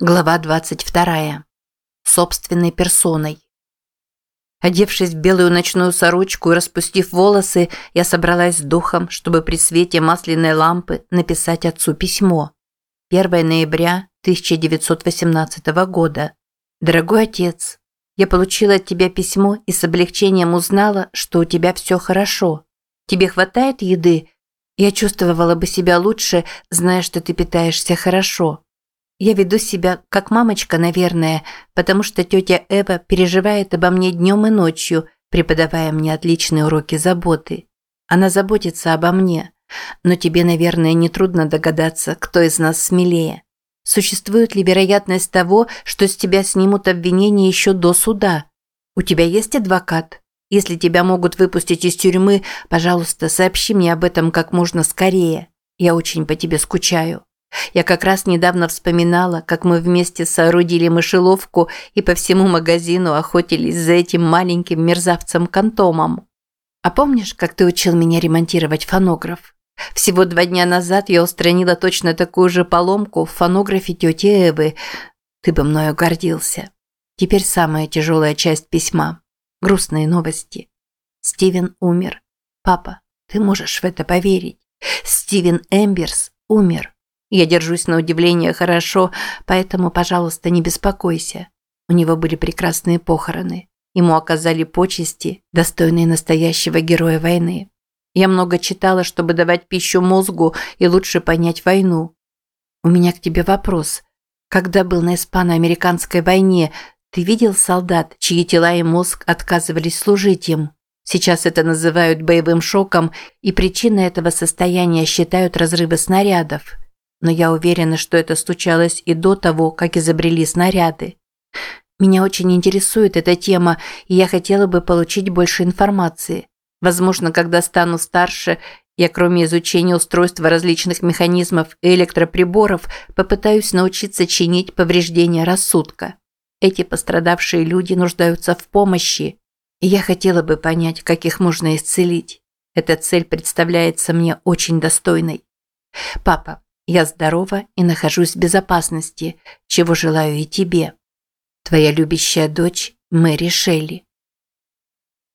Глава 22. Собственной персоной. Одевшись в белую ночную сорочку и распустив волосы, я собралась с духом, чтобы при свете масляной лампы написать отцу письмо. 1 ноября 1918 года. Дорогой отец, я получила от тебя письмо и с облегчением узнала, что у тебя все хорошо. Тебе хватает еды? Я чувствовала бы себя лучше, зная, что ты питаешься хорошо. Я веду себя как мамочка, наверное, потому что тетя Эва переживает обо мне днем и ночью, преподавая мне отличные уроки заботы. Она заботится обо мне. Но тебе, наверное, нетрудно догадаться, кто из нас смелее. Существует ли вероятность того, что с тебя снимут обвинение еще до суда? У тебя есть адвокат? Если тебя могут выпустить из тюрьмы, пожалуйста, сообщи мне об этом как можно скорее. Я очень по тебе скучаю. Я как раз недавно вспоминала, как мы вместе соорудили мышеловку и по всему магазину охотились за этим маленьким мерзавцем-кантомом. А помнишь, как ты учил меня ремонтировать фонограф? Всего два дня назад я устранила точно такую же поломку в фонографе тети Эвы. Ты бы мною гордился. Теперь самая тяжелая часть письма. Грустные новости. Стивен умер. Папа, ты можешь в это поверить. Стивен Эмберс умер. Я держусь на удивление хорошо, поэтому, пожалуйста, не беспокойся. У него были прекрасные похороны. Ему оказали почести, достойные настоящего героя войны. Я много читала, чтобы давать пищу мозгу и лучше понять войну. У меня к тебе вопрос. Когда был на испано-американской войне, ты видел солдат, чьи тела и мозг отказывались служить им? Сейчас это называют боевым шоком, и причиной этого состояния считают разрывы снарядов но я уверена, что это случалось и до того, как изобрели снаряды. Меня очень интересует эта тема, и я хотела бы получить больше информации. Возможно, когда стану старше, я кроме изучения устройства различных механизмов и электроприборов попытаюсь научиться чинить повреждения рассудка. Эти пострадавшие люди нуждаются в помощи, и я хотела бы понять, как их можно исцелить. Эта цель представляется мне очень достойной. Папа, я здорова и нахожусь в безопасности, чего желаю и тебе. Твоя любящая дочь Мэри Шелли.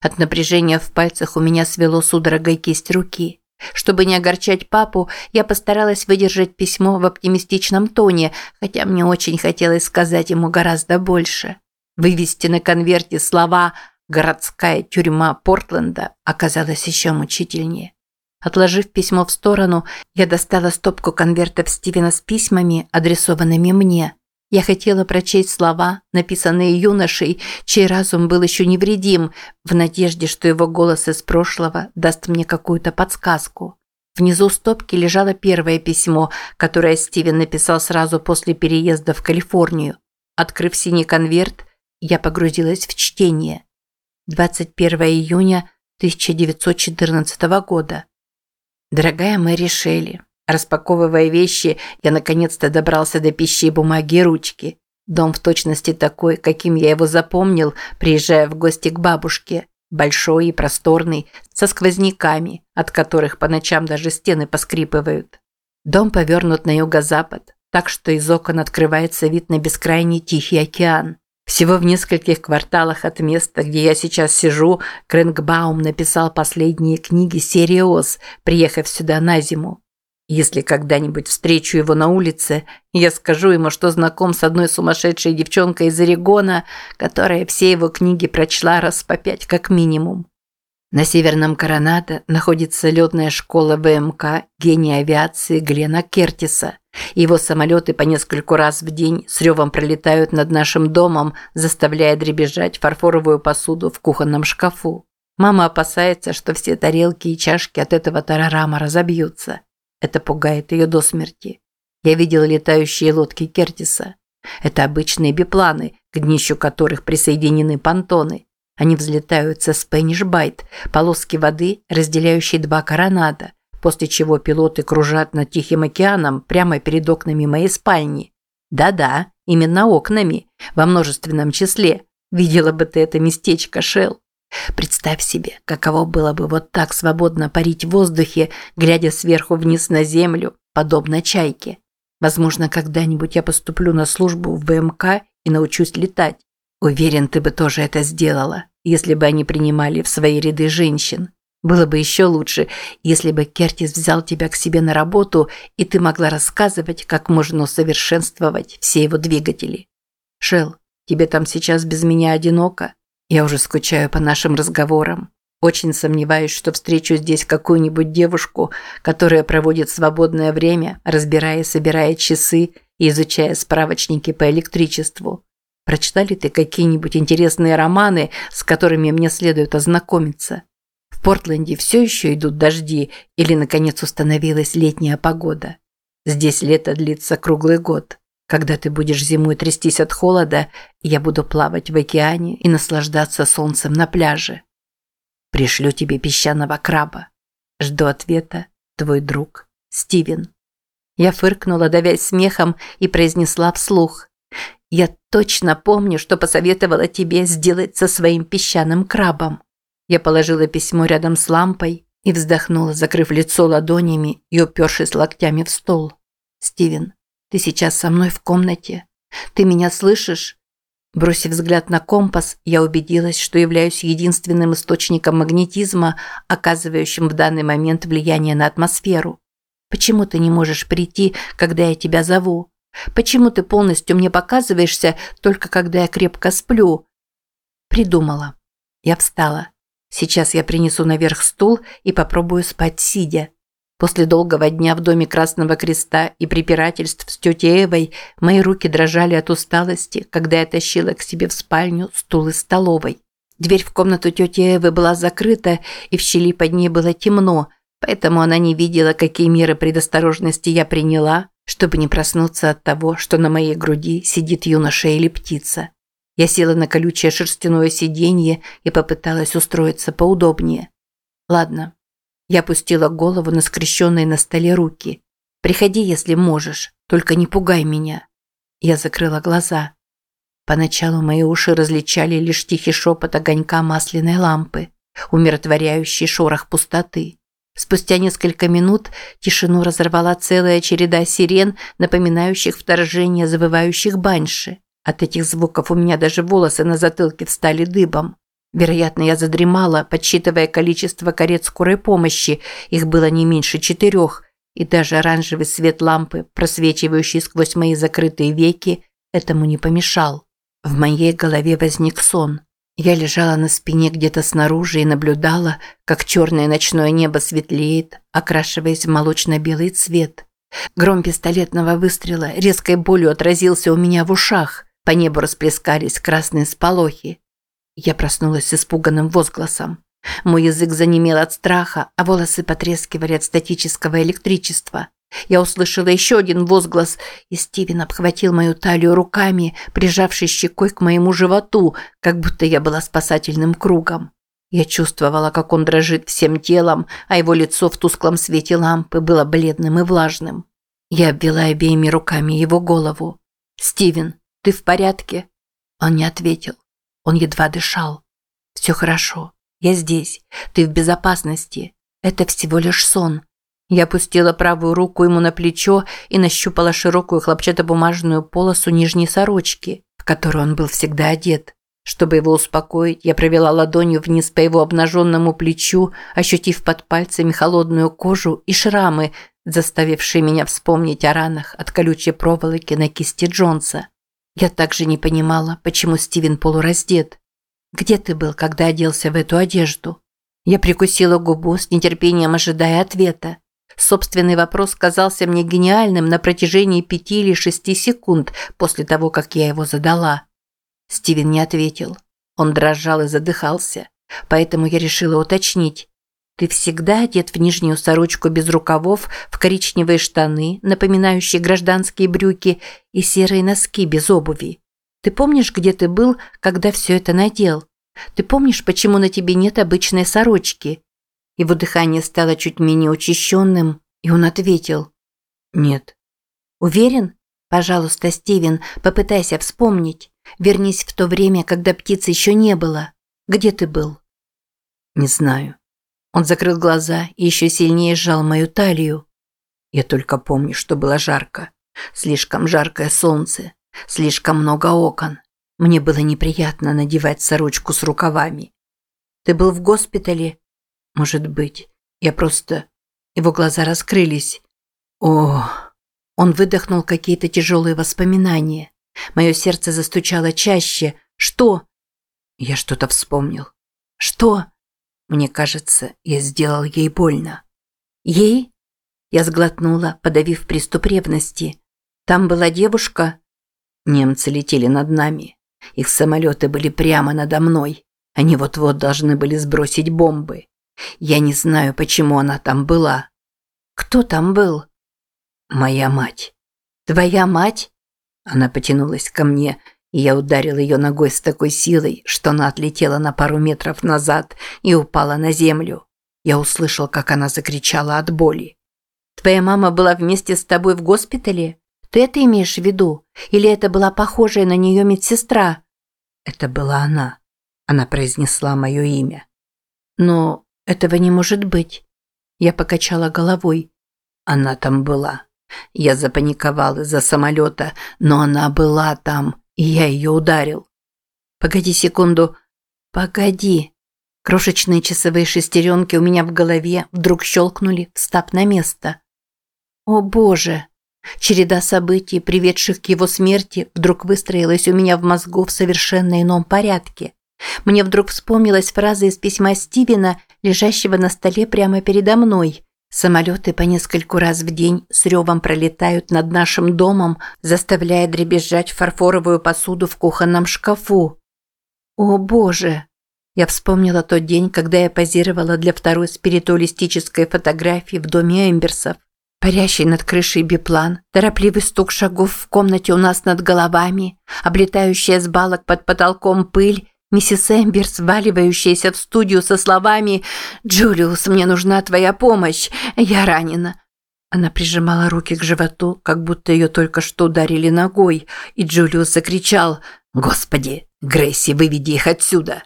От напряжения в пальцах у меня свело судорогой кисть руки. Чтобы не огорчать папу, я постаралась выдержать письмо в оптимистичном тоне, хотя мне очень хотелось сказать ему гораздо больше. Вывести на конверте слова «городская тюрьма Портленда» оказалось еще мучительнее. Отложив письмо в сторону, я достала стопку конвертов Стивена с письмами, адресованными мне. Я хотела прочесть слова, написанные юношей, чей разум был еще невредим, в надежде, что его голос из прошлого даст мне какую-то подсказку. Внизу стопки лежало первое письмо, которое Стивен написал сразу после переезда в Калифорнию. Открыв синий конверт, я погрузилась в чтение. 21 июня 1914 года. Дорогая Мэри Шелли, распаковывая вещи, я наконец-то добрался до пищи бумаги и ручки. Дом в точности такой, каким я его запомнил, приезжая в гости к бабушке. Большой и просторный, со сквозняками, от которых по ночам даже стены поскрипывают. Дом повернут на юго-запад, так что из окон открывается вид на бескрайний Тихий океан. Всего в нескольких кварталах от места, где я сейчас сижу, Крэнгбаум написал последние книги серии «Оз», приехав сюда на зиму. Если когда-нибудь встречу его на улице, я скажу ему, что знаком с одной сумасшедшей девчонкой из Орегона, которая все его книги прочла раз по пять как минимум. На северном Коронадо находится летная школа ВМК гения авиации Глена Кертиса. Его самолеты по нескольку раз в день с ревом пролетают над нашим домом, заставляя дребезжать фарфоровую посуду в кухонном шкафу. Мама опасается, что все тарелки и чашки от этого тарарама разобьются. Это пугает ее до смерти. Я видел летающие лодки Кертиса. Это обычные бипланы, к днищу которых присоединены понтоны. Они взлетают со Спэниш Байт, полоски воды, разделяющие два коронада, после чего пилоты кружат над Тихим океаном прямо перед окнами моей спальни. Да-да, именно окнами, во множественном числе. Видела бы ты это местечко, Шел. Представь себе, каково было бы вот так свободно парить в воздухе, глядя сверху вниз на землю, подобно чайке. Возможно, когда-нибудь я поступлю на службу в ВМК и научусь летать. Уверен, ты бы тоже это сделала, если бы они принимали в свои ряды женщин. Было бы еще лучше, если бы Кертис взял тебя к себе на работу, и ты могла рассказывать, как можно усовершенствовать все его двигатели. Шел, тебе там сейчас без меня одиноко? Я уже скучаю по нашим разговорам. Очень сомневаюсь, что встречу здесь какую-нибудь девушку, которая проводит свободное время, разбирая и собирая часы и изучая справочники по электричеству. Прочитали ли ты какие-нибудь интересные романы, с которыми мне следует ознакомиться? В Портленде все еще идут дожди или, наконец, установилась летняя погода. Здесь лето длится круглый год. Когда ты будешь зимой трястись от холода, я буду плавать в океане и наслаждаться солнцем на пляже. Пришлю тебе песчаного краба. Жду ответа. Твой друг Стивен. Я фыркнула, давясь смехом, и произнесла вслух. Я точно помню, что посоветовала тебе сделать со своим песчаным крабом. Я положила письмо рядом с лампой и вздохнула, закрыв лицо ладонями и упершись локтями в стол. «Стивен, ты сейчас со мной в комнате? Ты меня слышишь?» Бросив взгляд на компас, я убедилась, что являюсь единственным источником магнетизма, оказывающим в данный момент влияние на атмосферу. Почему ты не можешь прийти, когда я тебя зову? Почему ты полностью мне показываешься только когда я крепко сплю? Придумала. Я встала. Сейчас я принесу наверх стул и попробую спать сидя. После долгого дня в доме Красного Креста и препирательств с тетей Эвой мои руки дрожали от усталости, когда я тащила к себе в спальню стул из столовой. Дверь в комнату тети Эвы была закрыта, и в щели под ней было темно, поэтому она не видела, какие меры предосторожности я приняла, чтобы не проснуться от того, что на моей груди сидит юноша или птица. Я села на колючее шерстяное сиденье и попыталась устроиться поудобнее. Ладно, я опустила голову на скрещенные на столе руки. «Приходи, если можешь, только не пугай меня». Я закрыла глаза. Поначалу мои уши различали лишь тихий шепот огонька масляной лампы, умиротворяющий шорох пустоты. Спустя несколько минут тишину разорвала целая череда сирен, напоминающих вторжение завывающих баньши. От этих звуков у меня даже волосы на затылке встали дыбом. Вероятно, я задремала, подсчитывая количество карет скорой помощи. Их было не меньше четырех, и даже оранжевый свет лампы, просвечивающий сквозь мои закрытые веки, этому не помешал. В моей голове возник сон. Я лежала на спине где-то снаружи и наблюдала, как черное ночное небо светлеет, окрашиваясь в молочно-белый цвет. Гром пистолетного выстрела резкой болью отразился у меня в ушах. По небу расплескались красные сполохи. Я проснулась с испуганным возгласом. Мой язык занемел от страха, а волосы потрескивали от статического электричества. Я услышала еще один возглас, и Стивен обхватил мою талию руками, прижавшись щекой к моему животу, как будто я была спасательным кругом. Я чувствовала, как он дрожит всем телом, а его лицо в тусклом свете лампы было бледным и влажным. Я обвела обеими руками его голову. «Стивен, ты в порядке?» Он не ответил. Он едва дышал. «Все хорошо. Я здесь. Ты в безопасности. Это всего лишь сон». Я опустила правую руку ему на плечо и нащупала широкую хлопчатобумажную полосу нижней сорочки, в которую он был всегда одет. Чтобы его успокоить, я провела ладонью вниз по его обнаженному плечу, ощутив под пальцами холодную кожу и шрамы, заставившие меня вспомнить о ранах от колючей проволоки на кисти Джонса. Я также не понимала, почему Стивен полураздет. Где ты был, когда оделся в эту одежду? Я прикусила губу с нетерпением ожидая ответа. Собственный вопрос казался мне гениальным на протяжении пяти или шести секунд после того, как я его задала. Стивен не ответил. Он дрожал и задыхался, поэтому я решила уточнить. Ты всегда одет в нижнюю сорочку без рукавов, в коричневые штаны, напоминающие гражданские брюки, и серые носки без обуви. Ты помнишь, где ты был, когда все это надел? Ты помнишь, почему на тебе нет обычной сорочки?» Его дыхание стало чуть менее учащенным, и он ответил «Нет». «Уверен? Пожалуйста, Стивен, попытайся вспомнить. Вернись в то время, когда птицы еще не было. Где ты был?» «Не знаю». Он закрыл глаза и еще сильнее сжал мою талию. Я только помню, что было жарко. Слишком жаркое солнце, слишком много окон. Мне было неприятно надевать сорочку с рукавами. Ты был в госпитале? Может быть. Я просто... Его глаза раскрылись. О, он выдохнул какие-то тяжелые воспоминания. Мое сердце застучало чаще. Что? Я что-то вспомнил. Что? Мне кажется, я сделал ей больно. Ей? Я сглотнула, подавив приступ ревности. Там была девушка? Немцы летели над нами. Их самолеты были прямо надо мной. Они вот-вот должны были сбросить бомбы. Я не знаю, почему она там была. Кто там был? Моя мать. Твоя мать? Она потянулась ко мне, и я ударил ее ногой с такой силой, что она отлетела на пару метров назад и упала на землю. Я услышал, как она закричала от боли. Твоя мама была вместе с тобой в госпитале? Ты это имеешь в виду? Или это была похожая на нее медсестра? Это была она. Она произнесла мое имя. Но этого не может быть. Я покачала головой. Она там была. Я запаниковал из-за самолета, но она была там, и я ее ударил. Погоди секунду. Погоди. Крошечные часовые шестеренки у меня в голове вдруг щелкнули, встав на место. О боже! Череда событий, приведших к его смерти, вдруг выстроилась у меня в мозгу в совершенно ином порядке. Мне вдруг вспомнилась фраза из письма Стивена, лежащего на столе прямо передо мной. Самолеты по нескольку раз в день с ревом пролетают над нашим домом, заставляя дребезжать фарфоровую посуду в кухонном шкафу. О боже! Я вспомнила тот день, когда я позировала для второй спиритуалистической фотографии в доме Эмберсов. Парящий над крышей биплан, торопливый стук шагов в комнате у нас над головами, облетающая с балок под потолком пыль, миссис Эмбер, сваливающаяся в студию со словами «Джулиус, мне нужна твоя помощь, я ранена». Она прижимала руки к животу, как будто ее только что ударили ногой, и Джулиус закричал «Господи, Грейси, выведи их отсюда!»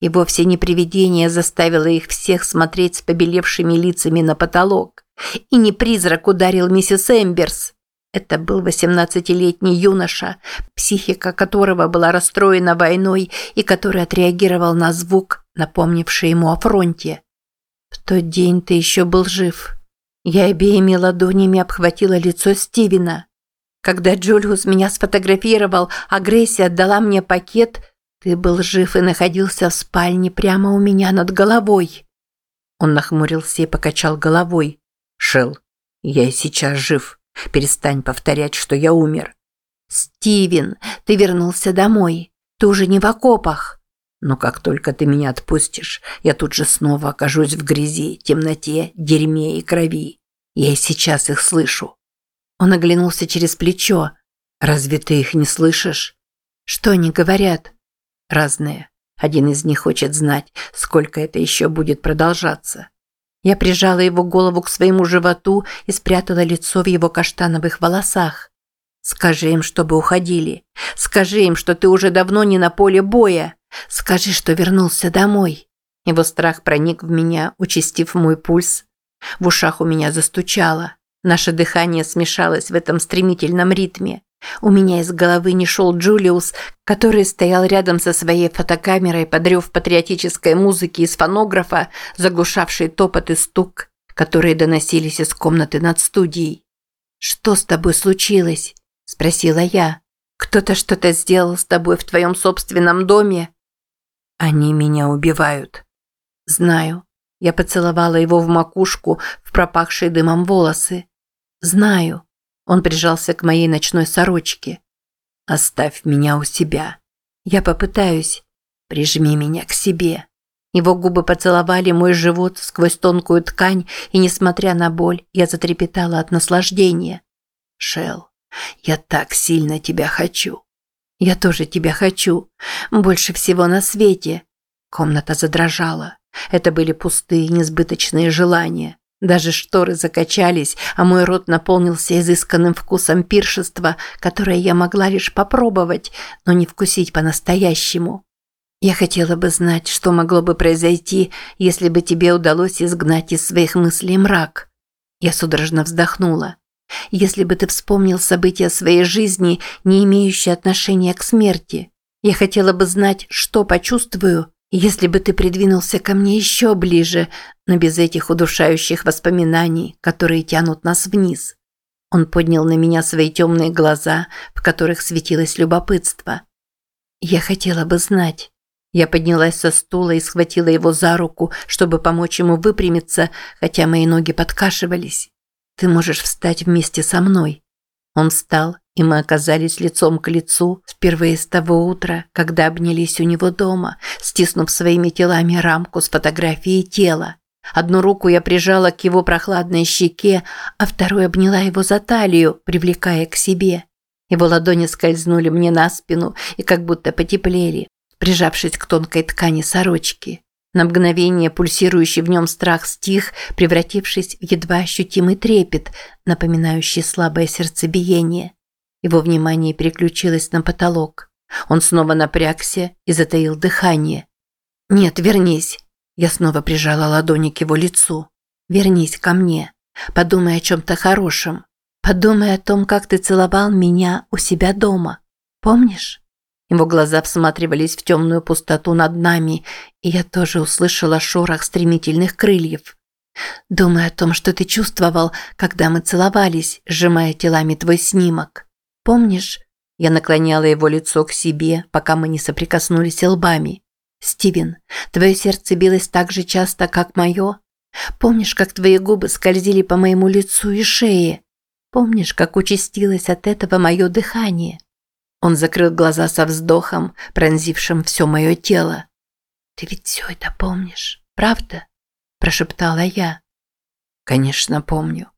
И вовсе не привидение заставило их всех смотреть с побелевшими лицами на потолок. И не призрак ударил миссис Эмберс. Это был восемнадцатилетний юноша, психика которого была расстроена войной и который отреагировал на звук, напомнивший ему о фронте. В тот день ты еще был жив. Я обеими ладонями обхватила лицо Стивена. Когда Джулиус меня сфотографировал, а Грейси отдала мне пакет, ты был жив и находился в спальне прямо у меня над головой. Он нахмурился и покачал головой. Шел, я и сейчас жив. Перестань повторять, что я умер. Стивен, ты вернулся домой. Ты уже не в окопах. Но как только ты меня отпустишь, я тут же снова окажусь в грязи, темноте, дерьме и крови. Я и сейчас их слышу. Он оглянулся через плечо. Разве ты их не слышишь? Что они говорят? Разные. Один из них хочет знать, сколько это еще будет продолжаться. Я прижала его голову к своему животу и спрятала лицо в его каштановых волосах. Скажи им, чтобы уходили. Скажи им, что ты уже давно не на поле боя. Скажи, что вернулся домой. Его страх проник в меня, участив мой пульс. В ушах у меня застучало. Наше дыхание смешалось в этом стремительном ритме. У меня из головы не шел Джулиус, который стоял рядом со своей фотокамерой под рев патриотической музыки из фонографа, заглушавший топот и стук, которые доносились из комнаты над студией. «Что с тобой случилось?» – спросила я. «Кто-то что-то сделал с тобой в твоем собственном доме?» «Они меня убивают». «Знаю». Я поцеловала его в макушку, в пропахшие дымом волосы. «Знаю». Он прижался к моей ночной сорочке. «Оставь меня у себя. Я попытаюсь. Прижми меня к себе». Его губы поцеловали мой живот сквозь тонкую ткань, и, несмотря на боль, я затрепетала от наслаждения. «Шел, я так сильно тебя хочу». «Я тоже тебя хочу. Больше всего на свете». Комната задрожала. Это были пустые, несбыточные желания. Даже шторы закачались, а мой рот наполнился изысканным вкусом пиршества, которое я могла лишь попробовать, но не вкусить по-настоящему. Я хотела бы знать, что могло бы произойти, если бы тебе удалось изгнать из своих мыслей мрак. Я судорожно вздохнула. Если бы ты вспомнил события своей жизни, не имеющие отношения к смерти. Я хотела бы знать, что почувствую, если бы ты придвинулся ко мне еще ближе, но без этих удушающих воспоминаний, которые тянут нас вниз. Он поднял на меня свои темные глаза, в которых светилось любопытство. Я хотела бы знать. Я поднялась со стула и схватила его за руку, чтобы помочь ему выпрямиться, хотя мои ноги подкашивались. Ты можешь встать вместе со мной. Он встал, и мы оказались лицом к лицу впервые с того утра, когда обнялись у него дома, стиснув своими телами рамку с фотографией тела. Одну руку я прижала к его прохладной щеке, а вторую обняла его за талию, привлекая к себе. Его ладони скользнули мне на спину и как будто потеплели, прижавшись к тонкой ткани сорочки. На мгновение пульсирующий в нем страх стих, превратившись в едва ощутимый трепет, напоминающий слабое сердцебиение. Его внимание переключилось на потолок. Он снова напрягся и затаил дыхание. «Нет, вернись!» Я снова прижала ладони к его лицу. «Вернись ко мне. Подумай о чем-то хорошем. Подумай о том, как ты целовал меня у себя дома. Помнишь?» Его глаза всматривались в темную пустоту над нами, и я тоже услышала шорох стремительных крыльев. «Думай о том, что ты чувствовал, когда мы целовались, сжимая телами твой снимок. Помнишь?» Я наклоняла его лицо к себе, пока мы не соприкоснулись лбами. Стивен, твое сердце билось так же часто, как мое? Помнишь, как твои губы скользили по моему лицу и шее? Помнишь, как участилось от этого мое дыхание? Он закрыл глаза со вздохом, пронзившим все мое тело. «Ты ведь все это помнишь, правда?» – прошептала я. «Конечно, помню.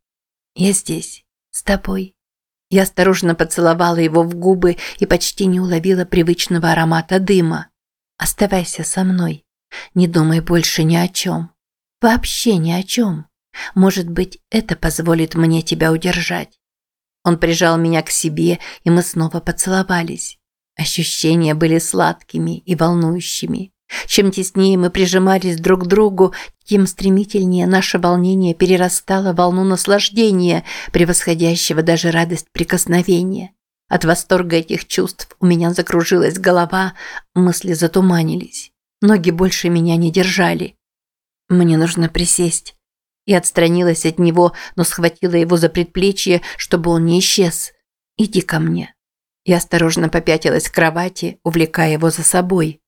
Я здесь, с тобой». Я осторожно поцеловала его в губы и почти не уловила привычного аромата дыма. Оставайся со мной. Не думай больше ни о чем. Вообще ни о чем. Может быть, это позволит мне тебя удержать. Он прижал меня к себе, и мы снова поцеловались. Ощущения были сладкими и волнующими. Чем теснее мы прижимались друг к другу, тем стремительнее наше волнение перерастало в волну наслаждения, превосходящего даже радость прикосновения. От восторга этих чувств у меня закружилась голова, мысли затуманились. Ноги больше меня не держали. Мне нужно присесть. И отстранилась от него, но схватила его за предплечье, чтобы он не исчез. «Иди ко мне». Я осторожно попятилась к кровати, увлекая его за собой.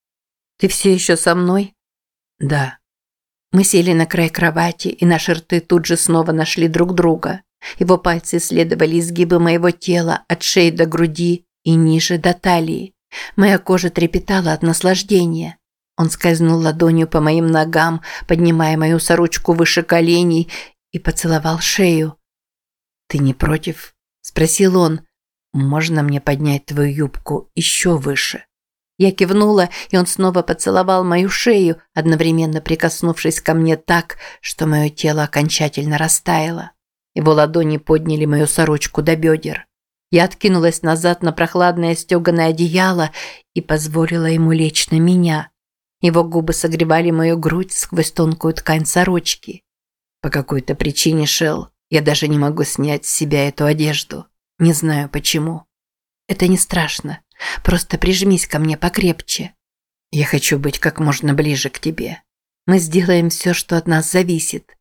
«Ты все еще со мной?» «Да». Мы сели на край кровати, и наши рты тут же снова нашли друг друга. Его пальцы исследовали изгибы моего тела от шеи до груди и ниже до талии. Моя кожа трепетала от наслаждения. Он скользнул ладонью по моим ногам, поднимая мою сорочку выше коленей и поцеловал шею. «Ты не против?» – спросил он. «Можно мне поднять твою юбку еще выше?» Я кивнула, и он снова поцеловал мою шею, одновременно прикоснувшись ко мне так, что мое тело окончательно растаяло. Его ладони подняли мою сорочку до бедер. Я откинулась назад на прохладное стеганое одеяло и позволила ему лечь на меня. Его губы согревали мою грудь сквозь тонкую ткань сорочки. По какой-то причине, Шел, я даже не могу снять с себя эту одежду. Не знаю почему. Это не страшно. Просто прижмись ко мне покрепче. Я хочу быть как можно ближе к тебе. Мы сделаем все, что от нас зависит.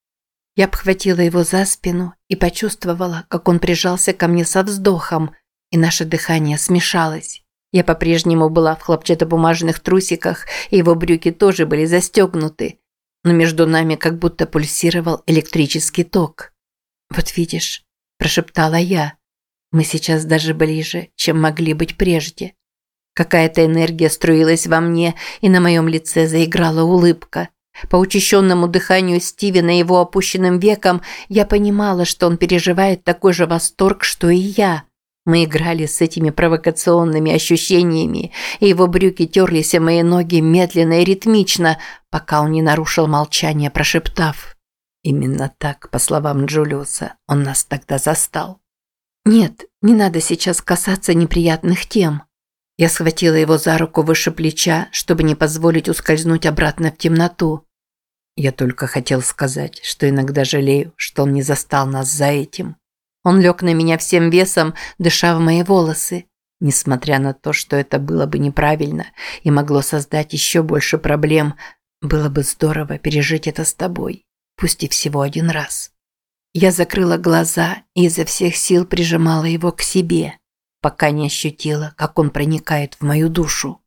Я обхватила его за спину и почувствовала, как он прижался ко мне со вздохом, и наше дыхание смешалось. Я по-прежнему была в хлопчатобумажных трусиках, и его брюки тоже были застегнуты, но между нами как будто пульсировал электрический ток. «Вот видишь», – прошептала я, – «мы сейчас даже ближе, чем могли быть прежде». Какая-то энергия струилась во мне, и на моем лице заиграла улыбка – по учащенному дыханию Стивена и его опущенным векам я понимала, что он переживает такой же восторг, что и я. Мы играли с этими провокационными ощущениями, и его брюки терлись о мои ноги медленно и ритмично, пока он не нарушил молчание, прошептав. Именно так, по словам Джулиуса, он нас тогда застал. Нет, не надо сейчас касаться неприятных тем. Я схватила его за руку выше плеча, чтобы не позволить ускользнуть обратно в темноту. Я только хотел сказать, что иногда жалею, что он не застал нас за этим. Он лег на меня всем весом, дыша в мои волосы. Несмотря на то, что это было бы неправильно и могло создать еще больше проблем, было бы здорово пережить это с тобой, пусть и всего один раз. Я закрыла глаза и изо всех сил прижимала его к себе, пока не ощутила, как он проникает в мою душу.